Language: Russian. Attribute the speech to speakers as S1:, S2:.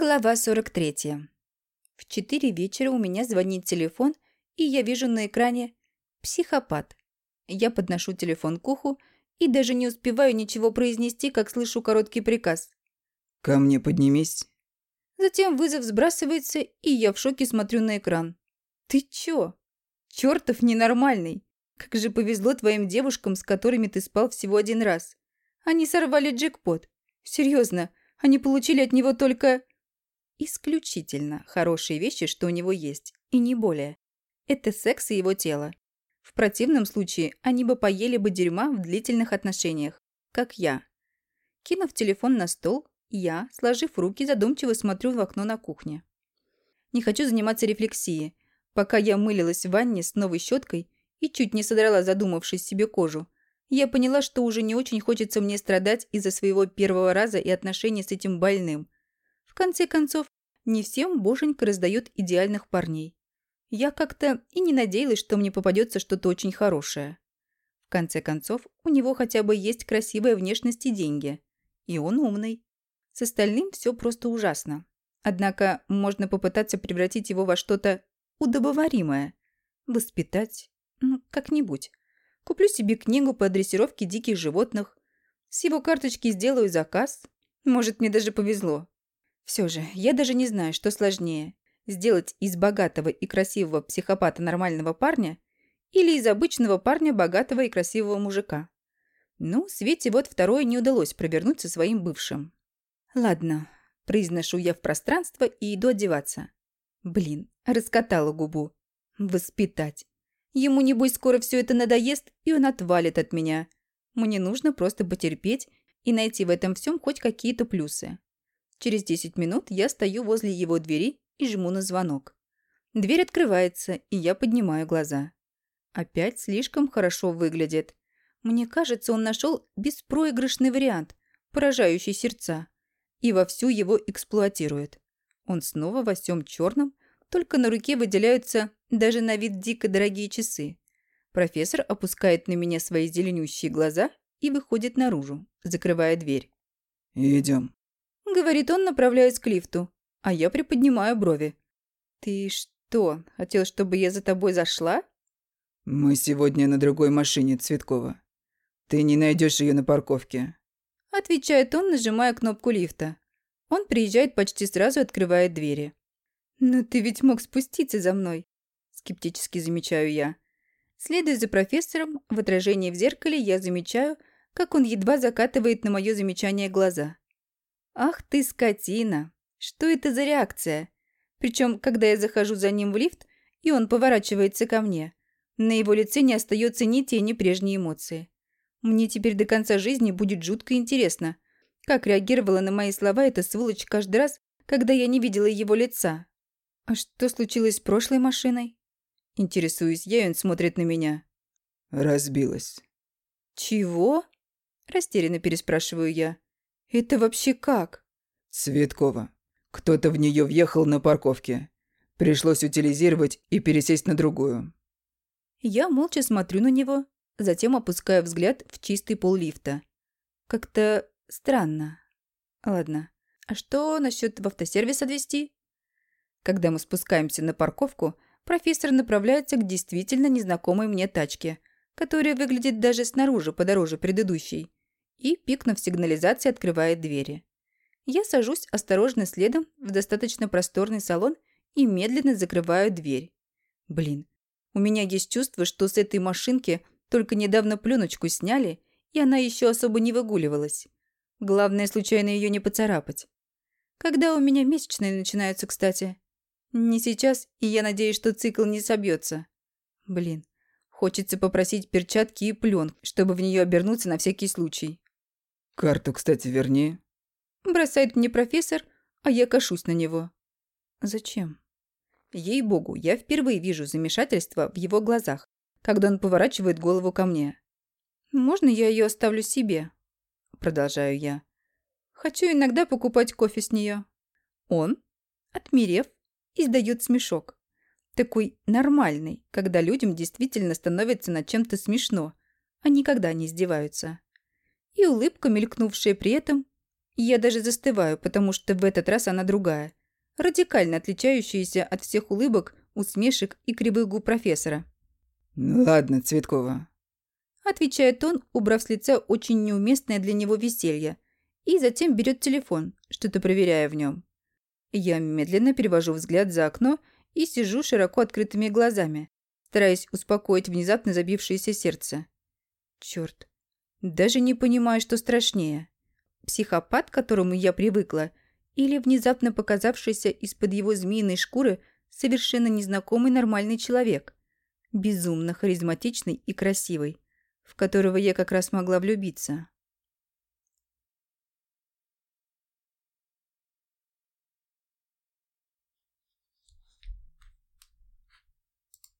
S1: Глава 43. В 4 вечера у меня звонит телефон, и я вижу на экране «Психопат». Я подношу телефон к уху и даже не успеваю ничего произнести, как слышу короткий приказ.
S2: «Ко мне поднимись».
S1: Затем вызов сбрасывается, и я в шоке смотрю на экран. «Ты чё? Чёртов ненормальный! Как же повезло твоим девушкам, с которыми ты спал всего один раз. Они сорвали джекпот. Серьезно, они получили от него только исключительно хорошие вещи, что у него есть, и не более. Это секс и его тело. В противном случае они бы поели бы дерьма в длительных отношениях, как я. Кинув телефон на стол, я, сложив руки, задумчиво смотрю в окно на кухне. Не хочу заниматься рефлексией. Пока я мылилась в ванне с новой щеткой и чуть не содрала, задумавшись себе кожу, я поняла, что уже не очень хочется мне страдать из-за своего первого раза и отношений с этим больным – в конце концов, не всем боженька раздает идеальных парней. Я как-то и не надеялась, что мне попадется что-то очень хорошее. В конце концов, у него хотя бы есть красивая внешность и деньги. И он умный. С остальным все просто ужасно. Однако можно попытаться превратить его во что-то удобоваримое. Воспитать. Ну, как-нибудь. Куплю себе книгу по дрессировке диких животных. С его карточки сделаю заказ. Может, мне даже повезло. Все же, я даже не знаю, что сложнее – сделать из богатого и красивого психопата нормального парня или из обычного парня богатого и красивого мужика. Ну, Свете вот второе не удалось провернуть со своим бывшим. Ладно, произношу я в пространство и иду одеваться. Блин, раскатала губу. Воспитать. Ему, небось, скоро все это надоест, и он отвалит от меня. Мне нужно просто потерпеть и найти в этом всем хоть какие-то плюсы. Через 10 минут я стою возле его двери и жму на звонок. Дверь открывается, и я поднимаю глаза. Опять слишком хорошо выглядит. Мне кажется, он нашел беспроигрышный вариант, поражающий сердца, и вовсю его эксплуатирует. Он снова во всем черном, только на руке выделяются даже на вид дико дорогие часы. Профессор опускает на меня свои зеленющие глаза и выходит наружу, закрывая дверь.
S2: «Идем»,
S1: Говорит он, направляясь к лифту, а я приподнимаю брови. «Ты что, хотел, чтобы я за тобой зашла?»
S2: «Мы сегодня на другой машине, Цветкова. Ты не найдешь ее на парковке».
S1: Отвечает он, нажимая кнопку лифта. Он приезжает почти сразу, открывая двери. «Но ты ведь мог спуститься за мной», – скептически замечаю я. Следуя за профессором, в отражении в зеркале я замечаю, как он едва закатывает на мое замечание глаза. «Ах ты, скотина! Что это за реакция?» Причем, когда я захожу за ним в лифт, и он поворачивается ко мне, на его лице не остается ни тени прежней эмоции. Мне теперь до конца жизни будет жутко интересно, как реагировала на мои слова эта сволочь каждый раз, когда я не видела его лица. «А что случилось с прошлой машиной?» Интересуюсь я, и он смотрит на меня.
S2: «Разбилась».
S1: «Чего?» Растерянно переспрашиваю я. «Это вообще как?»
S2: «Цветкова. Кто-то в нее въехал на парковке. Пришлось утилизировать и пересесть на другую».
S1: Я молча смотрю на него, затем опускаю взгляд в чистый пол лифта. Как-то странно. Ладно. А что насчет в автосервис отвезти? Когда мы спускаемся на парковку, профессор направляется к действительно незнакомой мне тачке, которая выглядит даже снаружи подороже предыдущей и, пикнув сигнализации, открывает двери. Я сажусь осторожно следом в достаточно просторный салон и медленно закрываю дверь. Блин, у меня есть чувство, что с этой машинки только недавно пленочку сняли, и она еще особо не выгуливалась. Главное, случайно ее не поцарапать. Когда у меня месячные начинаются, кстати? Не сейчас, и я надеюсь, что цикл не собьется. Блин, хочется попросить перчатки и плен, чтобы в нее обернуться на всякий случай.
S2: «Карту, кстати, верни».
S1: Бросает мне профессор, а я кашусь на него. «Зачем?» Ей-богу, я впервые вижу замешательство в его глазах, когда он поворачивает голову ко мне. «Можно я ее оставлю себе?» Продолжаю я. «Хочу иногда покупать кофе с нее». Он, отмерев, издает смешок. Такой нормальный, когда людям действительно становится над чем-то смешно, а никогда не издеваются и улыбка, мелькнувшая при этом, Я даже застываю, потому что в этот раз она другая. Радикально отличающаяся от всех улыбок, усмешек и кривых губ профессора.
S2: «Ну ладно, Цветкова».
S1: Отвечает он, убрав с лица очень неуместное для него веселье, и затем берет телефон, что-то проверяя в нем. Я медленно перевожу взгляд за окно и сижу широко открытыми глазами, стараясь успокоить внезапно забившееся сердце. Черт, даже не понимаю, что страшнее. Психопат, к которому я привыкла, или внезапно показавшийся из-под его змеиной шкуры совершенно незнакомый нормальный человек, безумно харизматичный и красивый, в которого я как раз могла влюбиться.